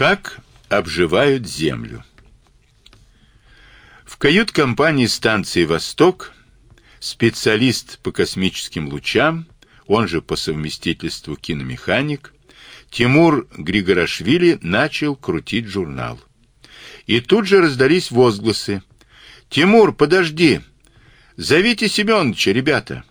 Как обживают землю? В кают-компании станции «Восток» специалист по космическим лучам, он же по совместительству киномеханик, Тимур Григорашвили начал крутить журнал. И тут же раздались возгласы. «Тимур, подожди! Зовите Семеновича, ребята!»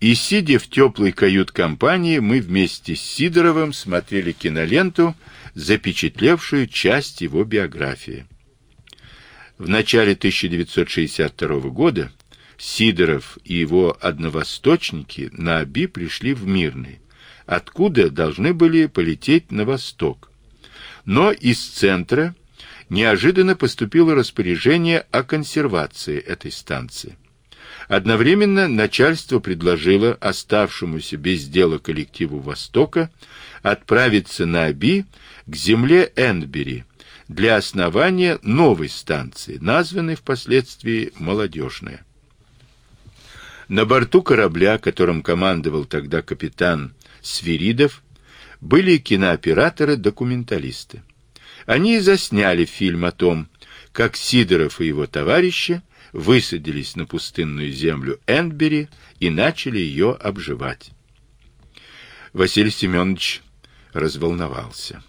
И, сидя в теплой кают-компании, мы вместе с Сидоровым смотрели киноленту, запечатлевшую часть его биографии. В начале 1962 года Сидоров и его одновосточники на Оби пришли в Мирный, откуда должны были полететь на восток. Но из центра неожиданно поступило распоряжение о консервации этой станции. Одновременно начальство предложило оставшемуся без дела коллективу Востока отправиться на Оби к земле Энбери для основания новой станции, названной впоследствии «Молодежная». На борту корабля, которым командовал тогда капитан Свиридов, были кинооператоры-документалисты. Они засняли фильм о том, как Сидоров и его товарищи высадились на пустынную землю Энбери и начали ее обживать. Василий Семенович разволновался.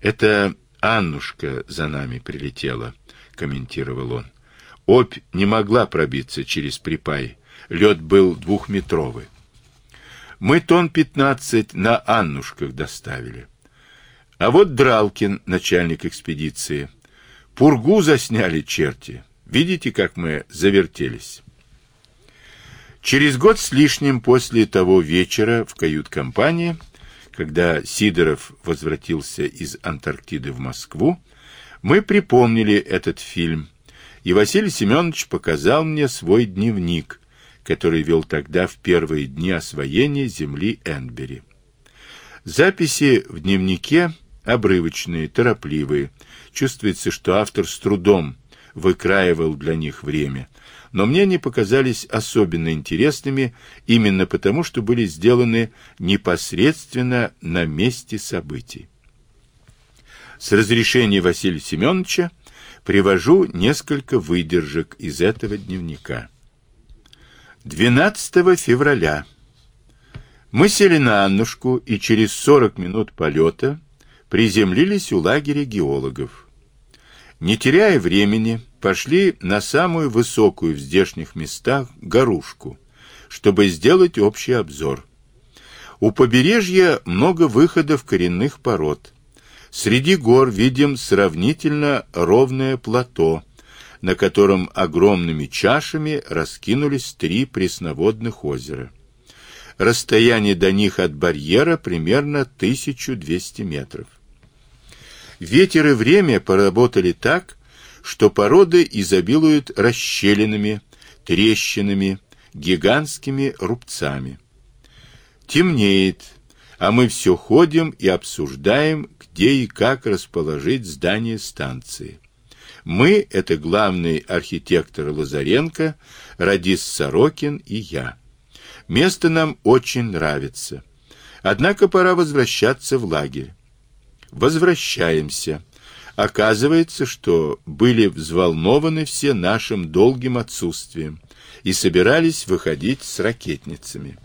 Это Аннушка за нами прилетела, комментировал он. Обь не могла пробиться через припай. Лед был двухметровый. Мы тон пятнадцать на Аннушках доставили. А вот Дралкин, начальник экспедиции. Пургу засняли черти. Видите, как мы завертелись? Через год с лишним после того вечера в кают-компании, когда Сидоров возвратился из Антарктиды в Москву, мы припомнили этот фильм, и Василий Семенович показал мне свой дневник, который вел тогда в первые дни освоения земли Энбери. Записи в дневнике обрывочные, торопливые. Чувствуется, что автор с трудом выкраивал для них время, но мне они показались особенно интересными именно потому, что были сделаны непосредственно на месте событий. С разрешения Василия Семеновича привожу несколько выдержек из этого дневника. 12 февраля мы сели на Аннушку и через 40 минут полета приземлились у лагеря геологов. Не теряя времени, пошли на самую высокую в здешних местах горушку, чтобы сделать общий обзор. У побережья много выходов коренных пород. Среди гор видим сравнительно ровное плато, на котором огромными чашами раскинулись три пресноводных озера. Расстояние до них от барьера примерно 1200 метров. Ветер и время поработали так, что породы изобилуют расщелинами, трещинами, гигантскими рубцами. Темнеет, а мы все ходим и обсуждаем, где и как расположить здание станции. Мы — это главный архитектор Лазаренко, радист Сорокин и я. Место нам очень нравится. Однако пора возвращаться в лагерь. Возвращаемся. Оказывается, что были взволнованы все нашим долгим отсутствием и собирались выходить с ракетницами.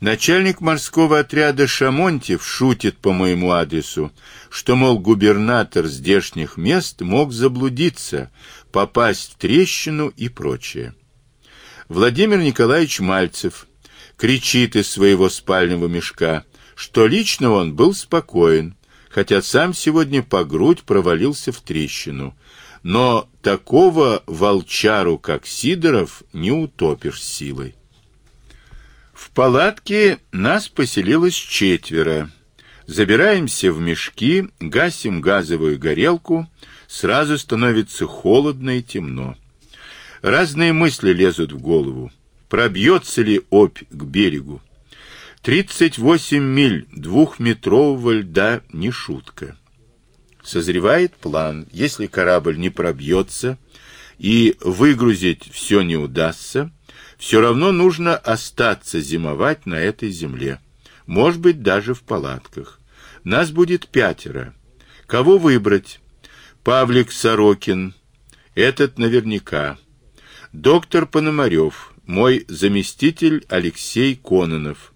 Начальник морского отряда Шамонтев шутит по моему адресу, что, мол, губернатор здешних мест мог заблудиться, попасть в трещину и прочее. Владимир Николаевич Мальцев кричит из своего спального мешка, что лично он был спокоен, хотя сам сегодня по грудь провалился в трещину. Но такого волчару, как Сидоров, не утопишь силой. В палатке нас поселилось четверо. Забираемся в мешки, гасим газовую горелку, сразу становится холодно и темно. Разные мысли лезут в голову. Пробьется ли опь к берегу? 38 миль двухметрового льда не шутка. Созревает план, если корабль не пробьется и выгрузить все не удастся, все равно нужно остаться зимовать на этой земле, может быть, даже в палатках. Нас будет пятеро, Кого выбрать? Павлик Сорокин. Этот наверняка. Доктор Пономарев. Мой заместитель Алексей Кононов.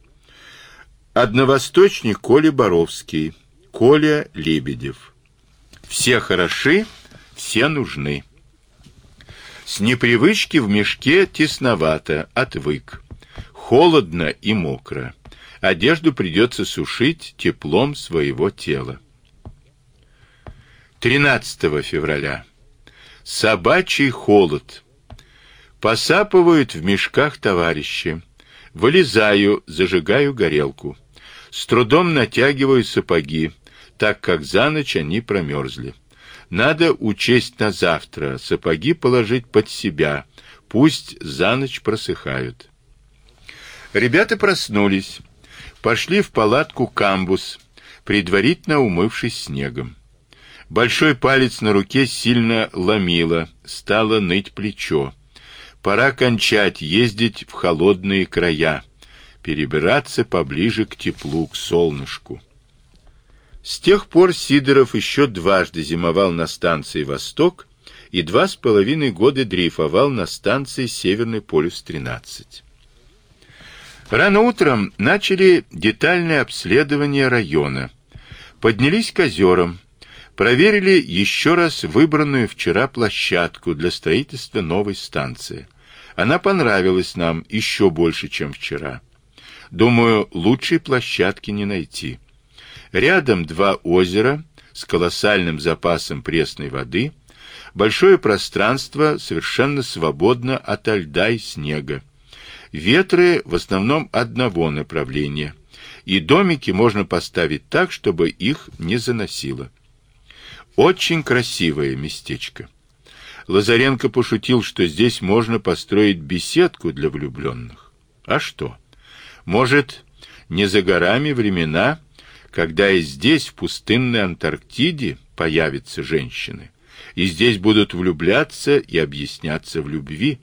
Одновосточник Коля Боровский. Коля Лебедев. Все хороши, все нужны. С непривычки в мешке тесновато, отвык. Холодно и мокро. Одежду придется сушить теплом своего тела. 13 февраля. Собачий холод. Посапывают в мешках товарищи. Вылезаю, зажигаю горелку. С трудом натягиваю сапоги, так как за ночь они промерзли. Надо учесть на завтра, сапоги положить под себя, пусть за ночь просыхают. Ребята проснулись, пошли в палатку камбус, предварительно умывшись снегом. Большой палец на руке сильно ломило, стало ныть плечо. Пора кончать ездить в холодные края, перебираться поближе к теплу, к солнышку. С тех пор Сидоров еще дважды зимовал на станции Восток и два с половиной года дрейфовал на станции Северный полюс-13. Рано утром начали детальное обследование района. Поднялись к озерам, проверили еще раз выбранную вчера площадку для строительства новой станции. Она понравилась нам еще больше, чем вчера. Думаю, лучшей площадки не найти. Рядом два озера с колоссальным запасом пресной воды, большое пространство совершенно свободно от льда и снега. Ветры в основном одного направления, и домики можно поставить так, чтобы их не заносило. Очень красивое местечко. Лазаренко пошутил, что здесь можно построить беседку для влюбленных. А что? Может, не за горами времена, когда и здесь, в пустынной Антарктиде, появятся женщины, и здесь будут влюбляться и объясняться в любви?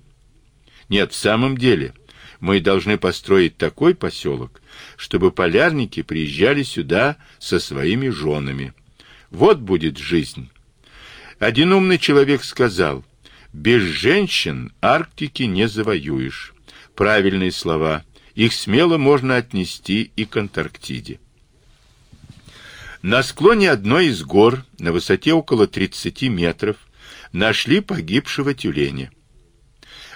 Нет, в самом деле, мы должны построить такой поселок, чтобы полярники приезжали сюда со своими женами вот будет жизнь. Один умный человек сказал: "Без женщин Арктики не завоюешь". Правильные слова. Их смело можно отнести и к Антарктиде. На склоне одной из гор, на высоте около 30 метров, нашли погибшего тюленя.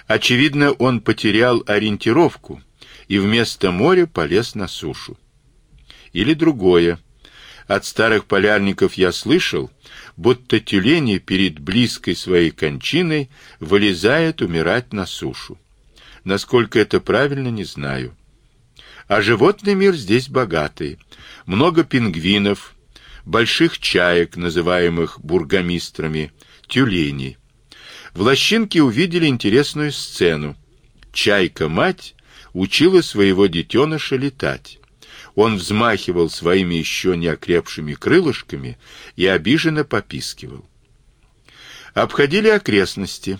Очевидно, он потерял ориентировку и вместо моря полез на сушу. Или другое. От старых полярников я слышал, будто тюлени перед близкой своей кончиной вылезают умирать на сушу. Насколько это правильно, не знаю. А животный мир здесь богатый. Много пингвинов, больших чаек, называемых бургомистрами, тюленей. В лощинке увидели интересную сцену. Чайка-мать учила своего детеныша летать. Он взмахивал своими еще не окрепшими крылышками и обиженно попискивал. Обходили окрестности.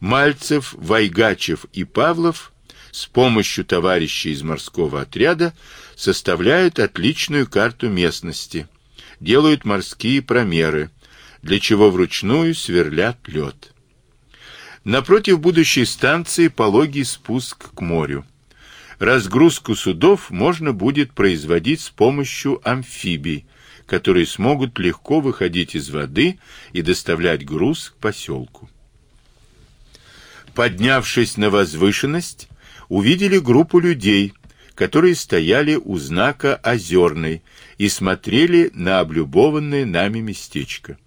Мальцев, Вайгачев и Павлов с помощью товарищей из морского отряда составляют отличную карту местности, делают морские промеры, для чего вручную сверлят лед. Напротив будущей станции пологий спуск к морю. Разгрузку судов можно будет производить с помощью амфибий, которые смогут легко выходить из воды и доставлять груз к поселку. Поднявшись на возвышенность, увидели группу людей, которые стояли у знака Озерный и смотрели на облюбованное нами местечко.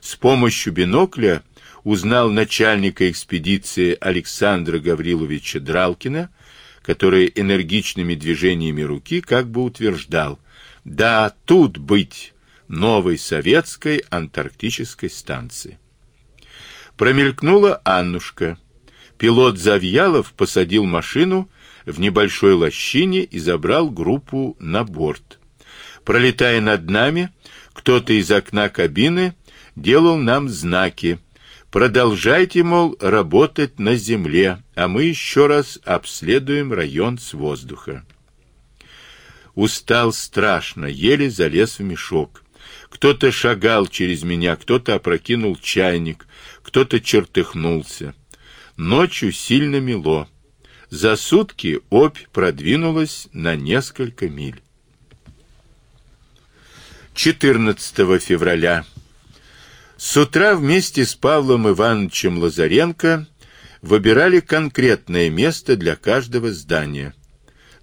С помощью бинокля узнал начальника экспедиции Александра Гавриловича Дралкина, который энергичными движениями руки как бы утверждал: "Да, тут быть новой советской антарктической станции". Промелькнула Аннушка. Пилот Завьялов посадил машину в небольшой лощине и забрал группу на борт. Пролетая над нами, кто-то из окна кабины делал нам знаки Продолжайте, мол, работать на земле, а мы еще раз обследуем район с воздуха. Устал страшно, еле залез в мешок. Кто-то шагал через меня, кто-то опрокинул чайник, кто-то чертыхнулся. Ночью сильно мело. За сутки опь продвинулась на несколько миль. 14 февраля. С утра вместе с Павлом Ивановичем Лазаренко выбирали конкретное место для каждого здания.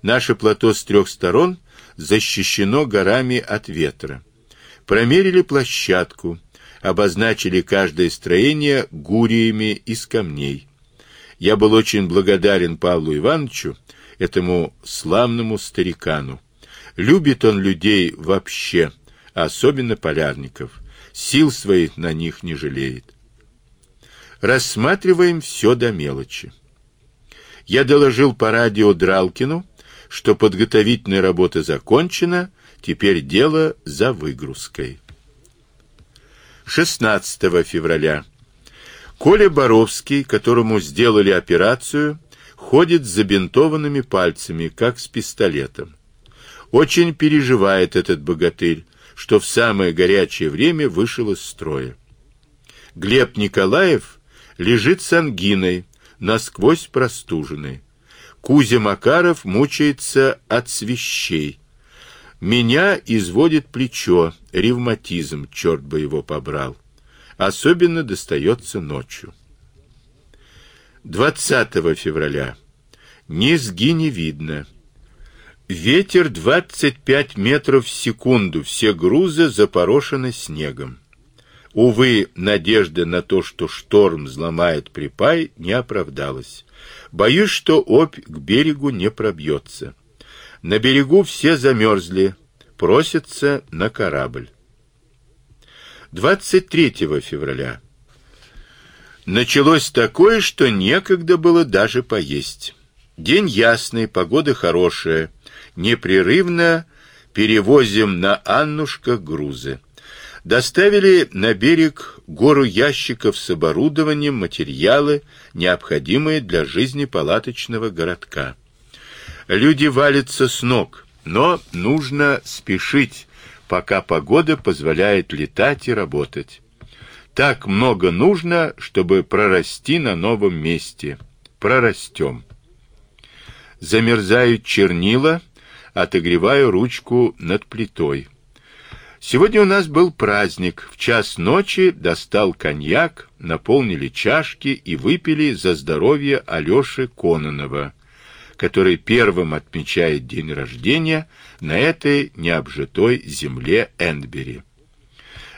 Наше плато с трех сторон защищено горами от ветра. Промерили площадку, обозначили каждое строение гуриями из камней. Я был очень благодарен Павлу Ивановичу, этому славному старикану. Любит он людей вообще, особенно полярников. Сил своих на них не жалеет. Рассматриваем все до мелочи. Я доложил по радио Дралкину, что подготовительная работа закончена, теперь дело за выгрузкой. 16 февраля. Коля Боровский, которому сделали операцию, ходит с забинтованными пальцами, как с пистолетом. Очень переживает этот богатырь, что в самое горячее время вышел из строя. Глеб Николаев лежит с ангиной, насквозь простуженный. Кузя Макаров мучается от свищей. Меня изводит плечо, ревматизм, черт бы его побрал. Особенно достается ночью. 20 февраля. Низги не видно. Ветер 25 метров в секунду, все грузы запорошены снегом. Увы, надежда на то, что шторм взломает припай, не оправдалась. Боюсь, что опь к берегу не пробьется. На берегу все замерзли, просятся на корабль. 23 февраля. Началось такое, что некогда было даже поесть. День ясный, погода хорошая, непрерывно перевозим на Аннушка грузы. Доставили на берег гору ящиков с оборудованием, материалы, необходимые для жизни палаточного городка. Люди валятся с ног, но нужно спешить, пока погода позволяет летать и работать. Так много нужно, чтобы прорасти на новом месте. Прорастем. Замерзают чернила, отогреваю ручку над плитой. Сегодня у нас был праздник. В час ночи достал коньяк, наполнили чашки и выпили за здоровье Алёши Кононова который первым отмечает день рождения на этой необжитой земле Эндбери.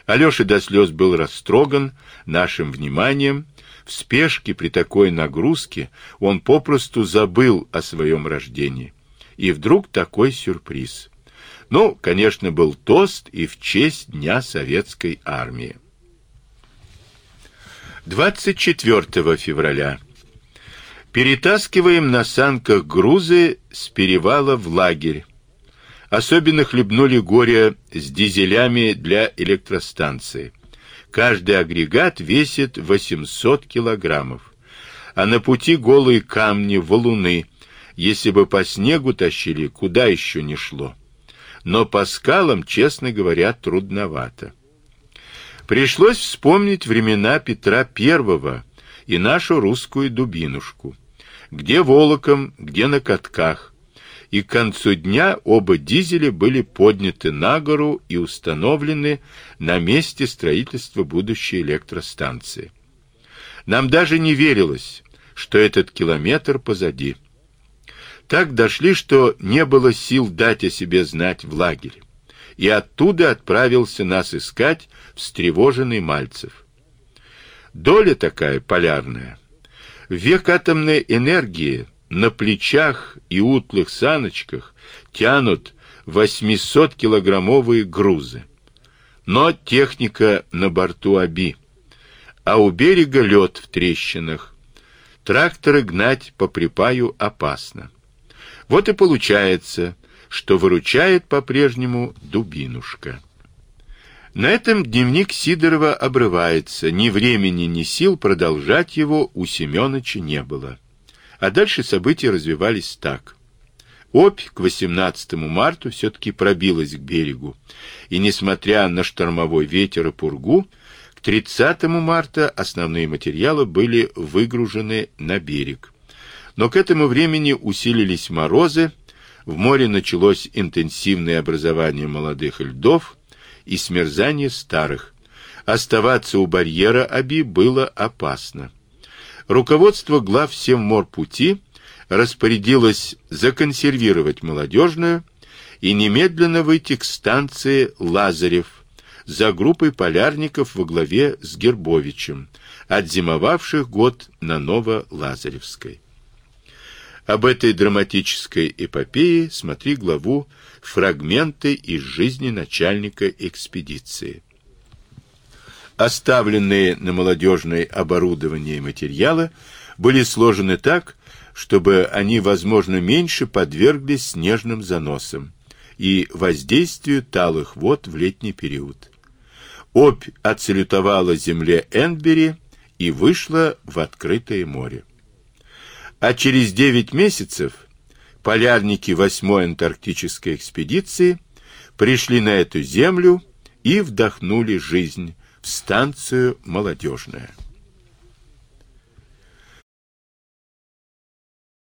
Алёша до слез был растроган нашим вниманием. В спешке при такой нагрузке он попросту забыл о своем рождении. И вдруг такой сюрприз. Ну, конечно, был тост и в честь Дня Советской Армии. 24 февраля Перетаскиваем на санках грузы с перевала в лагерь. Особенно хлебнули горе с дизелями для электростанции. Каждый агрегат весит 800 килограммов. А на пути голые камни, валуны. Если бы по снегу тащили, куда еще не шло. Но по скалам, честно говоря, трудновато. Пришлось вспомнить времена Петра Первого и нашу русскую дубинушку где волоком, где на катках. И к концу дня оба дизеля были подняты на гору и установлены на месте строительства будущей электростанции. Нам даже не верилось, что этот километр позади. Так дошли, что не было сил дать о себе знать в лагере. И оттуда отправился нас искать встревоженный Мальцев. Доля такая полярная. Век атомной энергии на плечах и утлых саночках тянут 800-килограммовые грузы. Но техника на борту оби, а у берега лед в трещинах. Тракторы гнать по припаю опасно. Вот и получается, что выручает по-прежнему дубинушка. На этом дневник Сидорова обрывается. Ни времени, ни сил продолжать его у Семёныча не было. А дальше события развивались так. Обь к 18 марта все-таки пробилась к берегу, и, несмотря на штормовой ветер и пургу, к 30 марта основные материалы были выгружены на берег. Но к этому времени усилились морозы, в море началось интенсивное образование молодых льдов и смерзание старых. Оставаться у барьера Аби было опасно. Руководство глав Севморпути распорядилось законсервировать молодежную и немедленно выйти к станции Лазарев за группой полярников во главе с Гербовичем, отзимовавших год на Ново-Лазаревской. Об этой драматической эпопее смотри главу «Фрагменты из жизни начальника экспедиции». Оставленные на молодежное оборудование материалы были сложены так, чтобы они, возможно, меньше подверглись снежным заносам и воздействию талых вод в летний период. Обь отсалютовала земле Энбери и вышла в открытое море. А через девять месяцев полярники восьмой антарктической экспедиции пришли на эту землю и вдохнули жизнь в станцию молодежная.